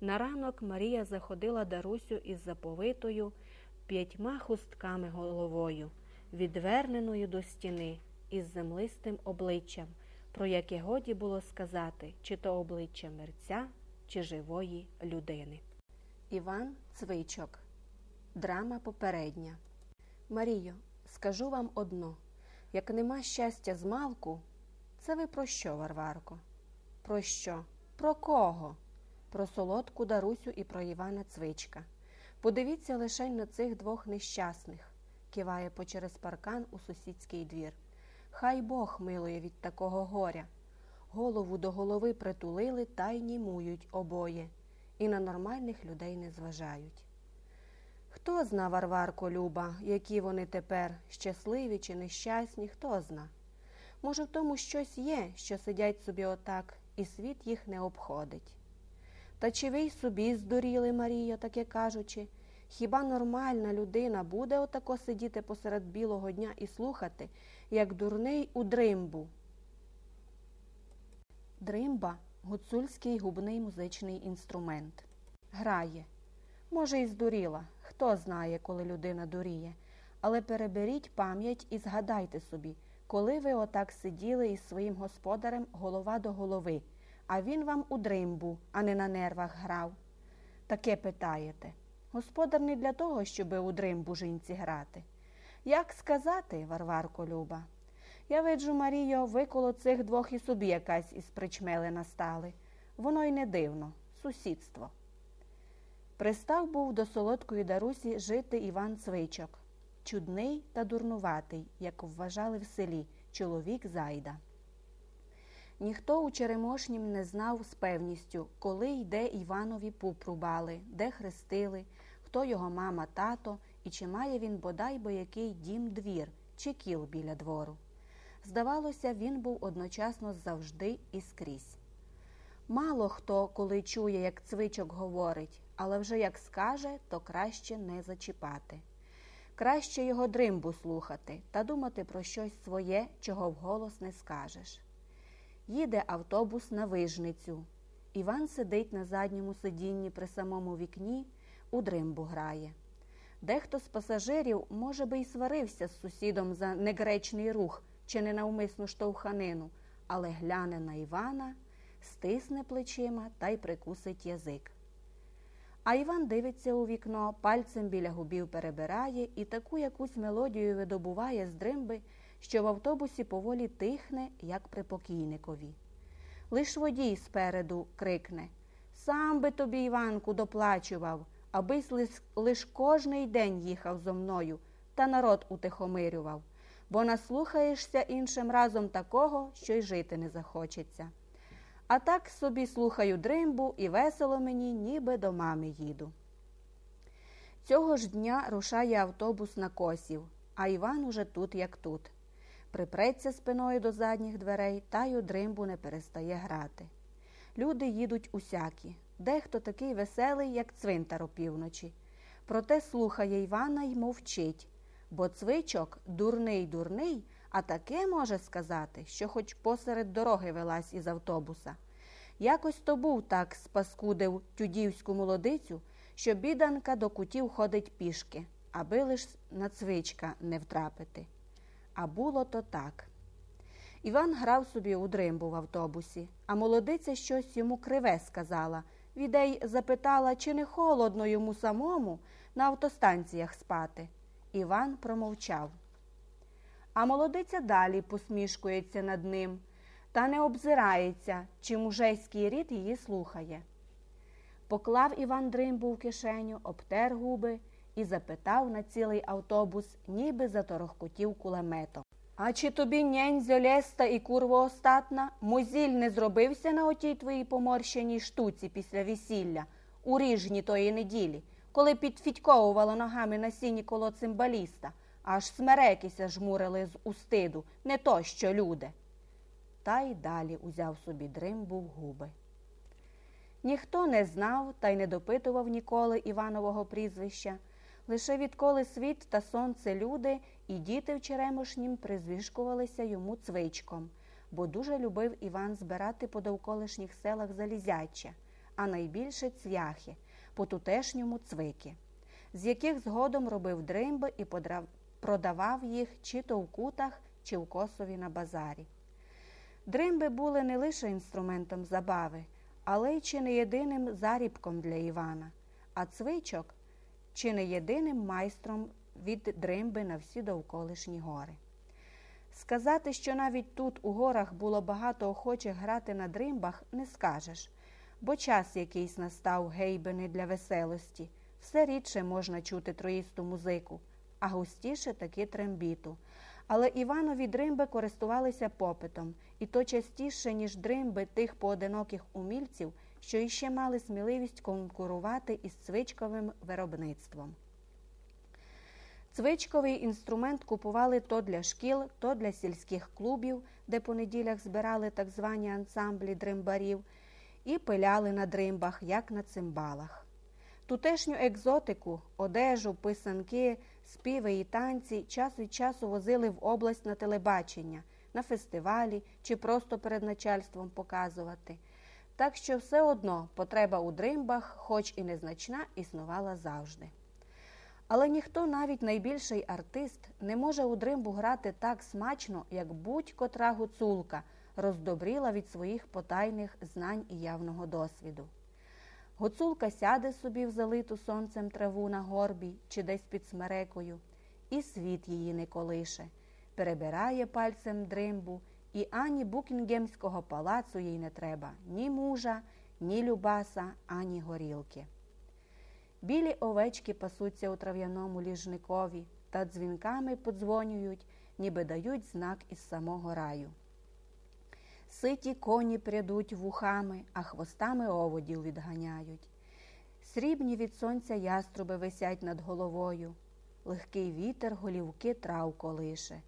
На ранок Марія заходила Дарусю із заповитою п'ятьма хустками головою, відверненою до стіни, із землистим обличчям, про яке годі було сказати, чи то обличчя мерця, чи живої людини. Іван Цвичок. Драма попередня. Марію, скажу вам одно як нема щастя з малку, це ви про що, Варварко? Про що? Про кого? Про солодку Дарусю і про Івана Цвичка. Подивіться лише на цих двох нещасних, киває по через паркан у сусідський двір. Хай Бог милує від такого горя. Голову до голови притулили та й німують обоє, і на нормальних людей не зважають. Хто зна, Варварко Люба, які вони тепер щасливі чи нещасні, хто зна. Може, в тому щось є, що сидять собі отак, і світ їх не обходить. Та чи ви й собі здуріли, Марія, таке кажучи, хіба нормальна людина буде отако сидіти посеред білого дня і слухати, як дурний у дримбу? Дримба гуцульський губний музичний інструмент. Грає. Може, і здуріла, хто знає, коли людина дуріє, але переберіть пам'ять і згадайте собі, коли ви отак сиділи із своїм господарем голова до голови, а він вам у дримбу, а не на нервах грав. Таке питаєте. Господар не для того, щоби у дримбу жінці грати. Як сказати, Варварко Люба? Я виджу, Марію, ви коло цих двох і собі якась із причмели настали. Воно й не дивно, сусідство. Пристав був до солодкої Дарусі жити Іван Цвичок, чудний та дурнуватий, як вважали в селі, чоловік зайда. Ніхто у Черемошнім не знав з певністю, коли йде Іванові пуп рубали, де хрестили, хто його мама, тато і чи має він бодай бо який дім двір чи кіл біля двору. Здавалося, він був одночасно завжди і скрізь. Мало хто, коли чує, як цвичок говорить, але вже як скаже, то краще не зачіпати. Краще його дримбу слухати та думати про щось своє, чого вголос не скажеш. Їде автобус на вижницю. Іван сидить на задньому сидінні при самому вікні, у дримбу грає. Дехто з пасажирів, може би, й сварився з сусідом за негречний рух чи ненавмисну штовханину, але гляне на Івана, стисне плечима та й прикусить язик. А Іван дивиться у вікно, пальцем біля губів перебирає і таку якусь мелодію видобуває з дримби, що в автобусі поволі тихне, як при покійникові. Лиш водій спереду крикне Сам би тобі, Іванку, доплачував, лиш, лиш кожний день їхав зо мною та народ утихомирював, бо наслухаєшся іншим разом такого, що й жити не захочеться. А так собі слухаю дримбу і весело мені, ніби до мами їду. Цього ж дня рушає автобус на косів, а Іван уже тут, як тут. Припреться спиною до задніх дверей та й у дримбу не перестає грати. Люди їдуть усякі, дехто такий веселий, як цвинтар опівночі. Проте слухає Івана й мовчить, бо цвичок дурний дурний, а таке може сказати, що хоч посеред дороги велась із автобуса. Якось то був так спаскудив тюдівську молодицю, що біданка до кутів ходить пішки, аби лиш на цвичка не втрапити. А було то так. Іван грав собі у дримбу в автобусі, а молодиця щось йому криве сказала. Відей запитала, чи не холодно йому самому на автостанціях спати. Іван промовчав. А молодиця далі посмішкується над ним та не обзирається, чи мужейський рід її слухає. Поклав Іван дримбу в кишеню, обтер губи і запитав на цілий автобус, ніби заторохкотів кулеметом. А чи тобі нєнзьо леста і курво остатна, мозіль не зробився на отій твоїй поморщеній штуці після весілля, у ріжні тої неділі, коли підфідьковувало ногами на сіні коло цимбаліста, аж смерекися жмурили з устиду, не то що люди. Та й далі узяв собі дримбу в губи. Ніхто не знав та й не допитував ніколи Іванового прізвища. Лише відколи світ та сонце люди і діти в Черемошнім призвішкувалися йому цвичком, бо дуже любив Іван збирати по довколишніх селах залізяча, а найбільше цвяхи, по тутешньому цвики, з яких згодом робив дримби і продавав їх чи то в кутах, чи в косові на базарі. Дримби були не лише інструментом забави, але й чи не єдиним зарібком для Івана, а цвичок чи не єдиним майстром від дримби на всі довколишні гори. Сказати, що навіть тут, у горах, було багато охочих грати на дримбах, не скажеш, бо час якийсь настав гейбини для веселості, все рідше можна чути троїсту музику, а густіше таки трембіту. Але Іванові дримби користувалися попитом, і то частіше, ніж дримби тих поодиноких умільців, що іще мали сміливість конкурувати із цвичковим виробництвом. Цвичковий інструмент купували то для шкіл, то для сільських клубів, де по неділях збирали так звані ансамблі дримбарів, і пиляли на дримбах, як на цимбалах. Тутешню екзотику, одежу, писанки, співи і танці час від часу возили в область на телебачення, на фестивалі чи просто перед начальством показувати. Так що все одно потреба у дримбах, хоч і незначна, існувала завжди. Але ніхто, навіть найбільший артист, не може у дримбу грати так смачно, як будь-котра гуцулка, роздобріла від своїх потайних знань і явного досвіду. Гуцулка сяде собі в залиту сонцем траву на горбі чи десь під смерекою, і світ її не колише, перебирає пальцем дримбу, і ані Букінгемського палацу їй не треба ні мужа, ні любаса, ані горілки. Білі овечки пасуться у трав'яному ліжникові та дзвінками подзвонюють, ніби дають знак із самого раю. Ситі коні прядуть вухами, а хвостами оводів відганяють. Срібні від сонця яструби висять над головою, легкий вітер голівки трав колише.